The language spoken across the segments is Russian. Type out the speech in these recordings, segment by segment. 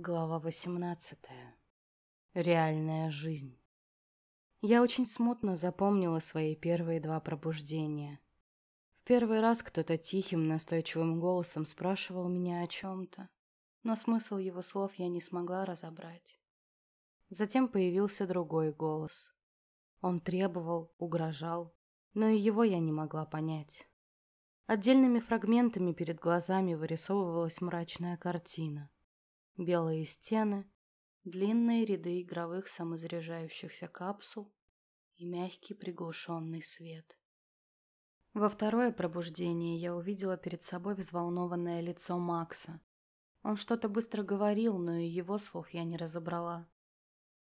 Глава 18. Реальная жизнь. Я очень смутно запомнила свои первые два пробуждения. В первый раз кто-то тихим, настойчивым голосом спрашивал меня о чем-то, но смысл его слов я не смогла разобрать. Затем появился другой голос. Он требовал, угрожал, но и его я не могла понять. Отдельными фрагментами перед глазами вырисовывалась мрачная картина – белые стены, длинные ряды игровых самозаряжающихся капсул и мягкий приглушенный свет. Во второе пробуждение я увидела перед собой взволнованное лицо Макса. Он что-то быстро говорил, но и его слов я не разобрала.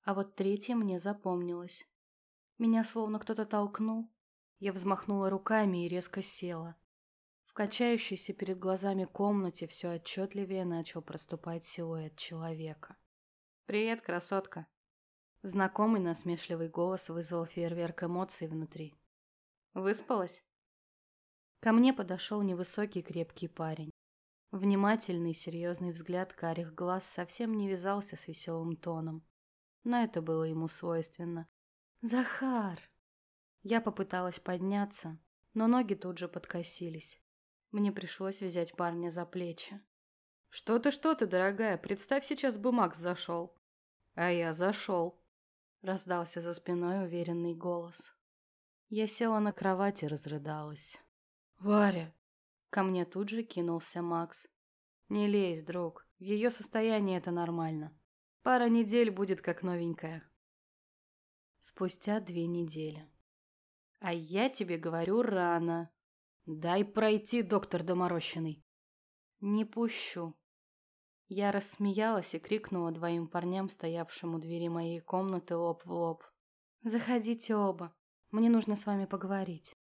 А вот третье мне запомнилось. Меня словно кто-то толкнул. Я взмахнула руками и резко села качающейся перед глазами комнате все отчетливее начал проступать силуэт человека. «Привет, красотка!» Знакомый насмешливый голос вызвал фейерверк эмоций внутри. «Выспалась?» Ко мне подошел невысокий крепкий парень. Внимательный, серьезный взгляд карих глаз совсем не вязался с веселым тоном. Но это было ему свойственно. «Захар!» Я попыталась подняться, но ноги тут же подкосились. Мне пришлось взять парня за плечи. «Что ты, что ты, дорогая, представь, сейчас бы Макс зашел». «А я зашел», — раздался за спиной уверенный голос. Я села на кровати и разрыдалась. «Варя!» Ко мне тут же кинулся Макс. «Не лезь, друг, в ее состоянии это нормально. Пара недель будет как новенькая». Спустя две недели. «А я тебе говорю рано», «Дай пройти, доктор доморощенный!» «Не пущу!» Я рассмеялась и крикнула двоим парням, стоявшим у двери моей комнаты лоб в лоб. «Заходите оба. Мне нужно с вами поговорить».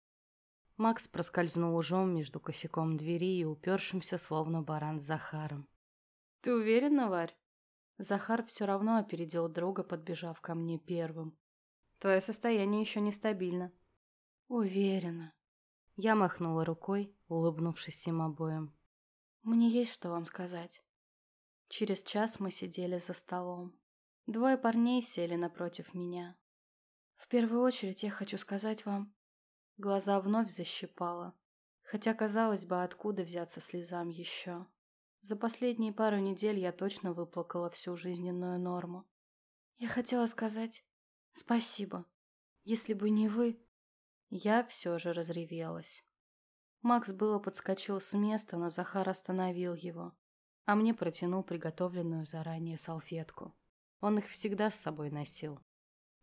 Макс проскользнул ужом между косяком двери и упершимся, словно баран, с Захаром. «Ты уверена, Варь?» Захар все равно опередил друга, подбежав ко мне первым. «Твое состояние еще нестабильно». «Уверена», я махнула рукой, улыбнувшись им обоим. «Мне есть что вам сказать». Через час мы сидели за столом. Двое парней сели напротив меня. «В первую очередь я хочу сказать вам...» Глаза вновь защипало. Хотя, казалось бы, откуда взяться слезам еще. За последние пару недель я точно выплакала всю жизненную норму. Я хотела сказать спасибо. Если бы не вы, я все же разревелась. Макс было подскочил с места, но Захар остановил его, а мне протянул приготовленную заранее салфетку. Он их всегда с собой носил.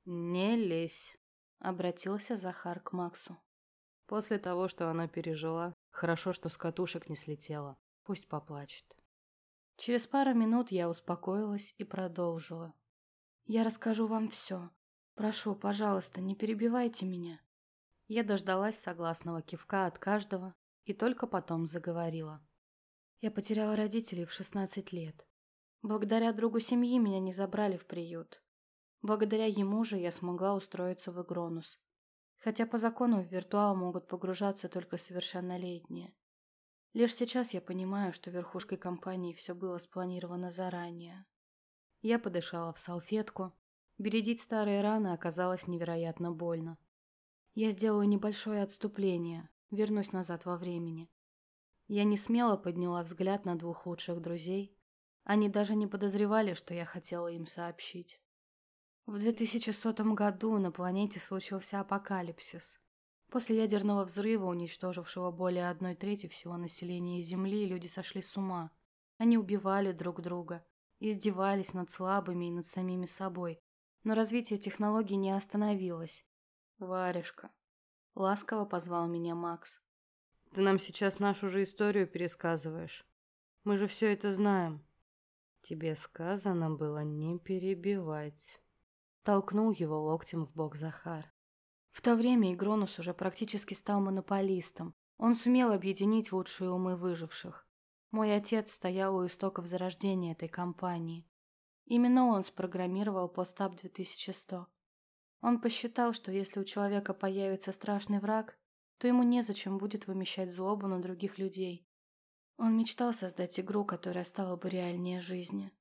«Не лезь», — обратился Захар к Максу. После того, что она пережила, хорошо, что с катушек не слетела. Пусть поплачет. Через пару минут я успокоилась и продолжила. «Я расскажу вам все. Прошу, пожалуйста, не перебивайте меня». Я дождалась согласного кивка от каждого и только потом заговорила. Я потеряла родителей в 16 лет. Благодаря другу семьи меня не забрали в приют. Благодаря ему же я смогла устроиться в Игронус. Хотя по закону в виртуал могут погружаться только совершеннолетние. Лишь сейчас я понимаю, что верхушкой компании все было спланировано заранее. Я подышала в салфетку. Бередить старые раны оказалось невероятно больно. Я сделаю небольшое отступление, вернусь назад во времени. Я не смело подняла взгляд на двух лучших друзей. Они даже не подозревали, что я хотела им сообщить. В 2100 году на планете случился апокалипсис. После ядерного взрыва, уничтожившего более одной трети всего населения Земли, люди сошли с ума. Они убивали друг друга, издевались над слабыми и над самими собой. Но развитие технологий не остановилось. «Варежка», — ласково позвал меня Макс. «Ты нам сейчас нашу же историю пересказываешь. Мы же все это знаем». «Тебе сказано было не перебивать», — толкнул его локтем в бок Захар. В то время Игронус уже практически стал монополистом. Он сумел объединить лучшие умы выживших. Мой отец стоял у истоков зарождения этой компании. Именно он спрограммировал постап 2100. Он посчитал, что если у человека появится страшный враг, то ему незачем будет вымещать злобу на других людей. Он мечтал создать игру, которая стала бы реальнее жизни.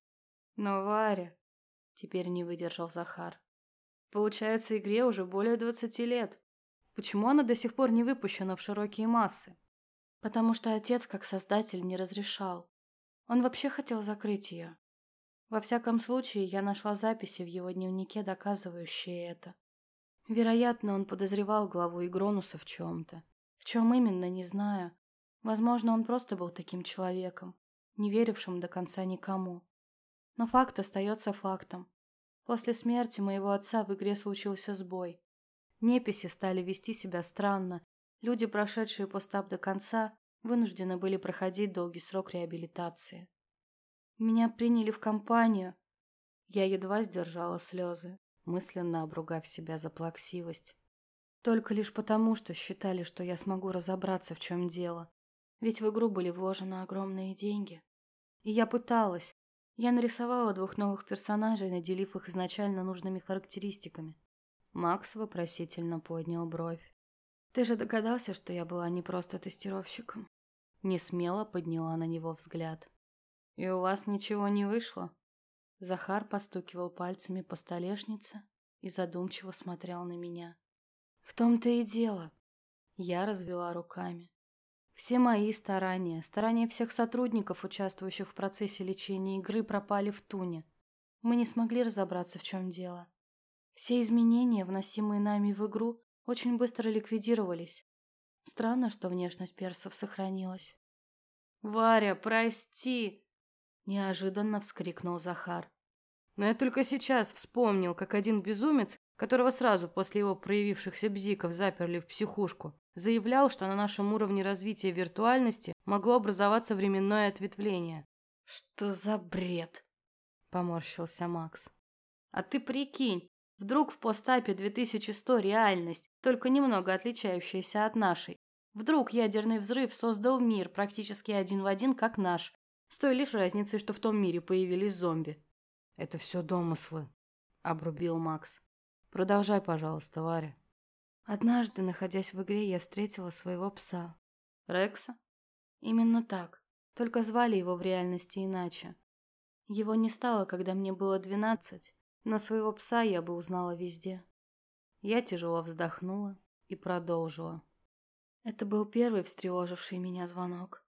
Но Варя... Теперь не выдержал Захар. Получается, игре уже более двадцати лет. Почему она до сих пор не выпущена в широкие массы? Потому что отец, как создатель, не разрешал. Он вообще хотел закрыть ее. Во всяком случае, я нашла записи в его дневнике, доказывающие это. Вероятно, он подозревал главу Игронуса в чем-то. В чем именно, не знаю. Возможно, он просто был таким человеком, не верившим до конца никому. Но факт остается фактом. После смерти моего отца в игре случился сбой. Неписи стали вести себя странно. Люди, прошедшие постап до конца, вынуждены были проходить долгий срок реабилитации. Меня приняли в компанию. Я едва сдержала слезы, мысленно обругав себя за плаксивость. Только лишь потому, что считали, что я смогу разобраться, в чем дело. Ведь в игру были вложены огромные деньги. И я пыталась. Я нарисовала двух новых персонажей, наделив их изначально нужными характеристиками. Макс вопросительно поднял бровь. «Ты же догадался, что я была не просто тестировщиком?» Не смело подняла на него взгляд. «И у вас ничего не вышло?» Захар постукивал пальцами по столешнице и задумчиво смотрел на меня. «В том-то и дело». Я развела руками. Все мои старания, старания всех сотрудников, участвующих в процессе лечения игры, пропали в туне. Мы не смогли разобраться, в чем дело. Все изменения, вносимые нами в игру, очень быстро ликвидировались. Странно, что внешность персов сохранилась. «Варя, прости!» – неожиданно вскрикнул Захар. Но я только сейчас вспомнил, как один безумец, которого сразу после его проявившихся бзиков заперли в психушку, заявлял, что на нашем уровне развития виртуальности могло образоваться временное ответвление. «Что за бред?» – поморщился Макс. «А ты прикинь, вдруг в постапе 2100 реальность, только немного отличающаяся от нашей. Вдруг ядерный взрыв создал мир практически один в один, как наш, с той лишь разницей, что в том мире появились зомби». «Это все домыслы», – обрубил Макс. «Продолжай, пожалуйста, Варя». Однажды, находясь в игре, я встретила своего пса. Рекса? Именно так. Только звали его в реальности иначе. Его не стало, когда мне было двенадцать, но своего пса я бы узнала везде. Я тяжело вздохнула и продолжила. Это был первый встревоживший меня звонок.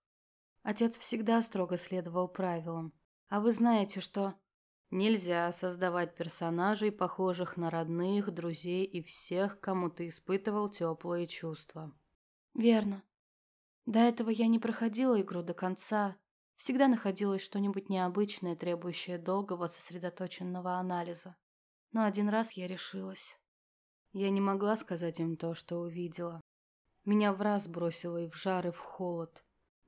Отец всегда строго следовал правилам. А вы знаете, что... Нельзя создавать персонажей, похожих на родных, друзей и всех, кому ты испытывал теплые чувства. Верно. До этого я не проходила игру до конца. Всегда находилось что-нибудь необычное, требующее долгого, сосредоточенного анализа. Но один раз я решилась. Я не могла сказать им то, что увидела. Меня в раз бросило и в жар, и в холод.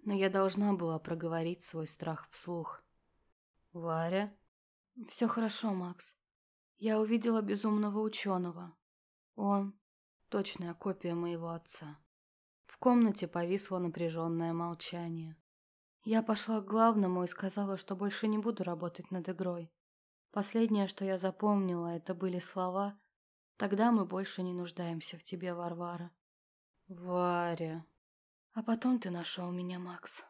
Но я должна была проговорить свой страх вслух. «Варя?» «Все хорошо, Макс. Я увидела безумного ученого. Он — точная копия моего отца». В комнате повисло напряженное молчание. Я пошла к главному и сказала, что больше не буду работать над игрой. Последнее, что я запомнила, это были слова «Тогда мы больше не нуждаемся в тебе, Варвара». «Варя...» А потом ты нашел меня, Макс.